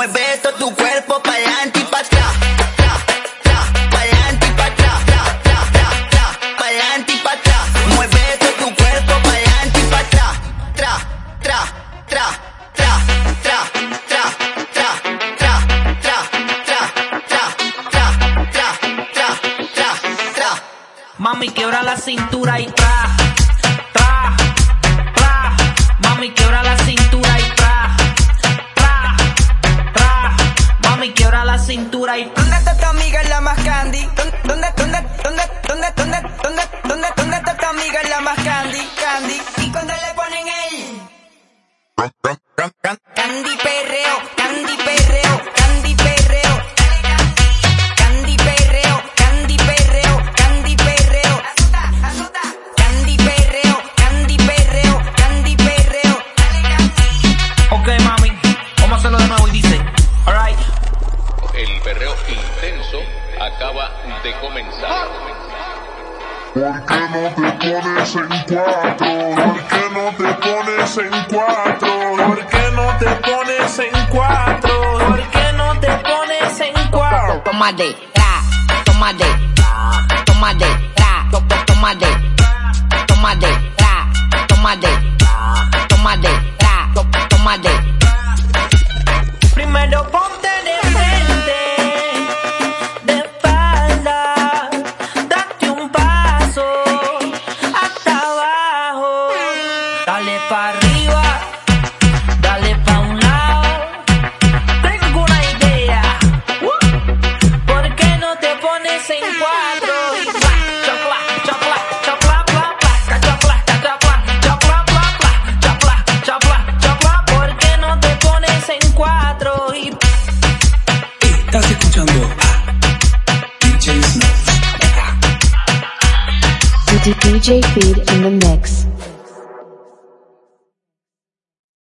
Mueve todo tu cuerpo pa'lante y pa' atrás. Pa'lante y pa' y. Mueve todo tu cuerpo pa'lante y atrás. Mami, quebra la cintura y tra. ¿Dónde está tu amiga la más candy? ¿Dónde, dónde, dónde, dónde, dónde, dónde, dónde, dónde, dónde está tu amiga la más candy? Candy. Y cuando le ponen el acaba de comenzar. ¿Por qué no te pones en cuatro? ¿Por qué no te pones en cuatro? ¿Por qué no te pones en cuatro? ¿Por qué no te pones en cuatro? Toma de tra, toma de, toma de tra, to- to- toma de, toma de tra, toma de, toma de tra, to- toma de. Primero dale para arriba, dale pa' un lado. Tengo una idea, ¿por qué no te pones en cuatro? Y pla, chapla, chapla, chapla, pla, pla, chapla, chapla, chapla, pla, pla, chapla, chapla, chapla. ¿Por qué no te pones en cuatro? Y Estás escuchando. DJ Feed in the mix.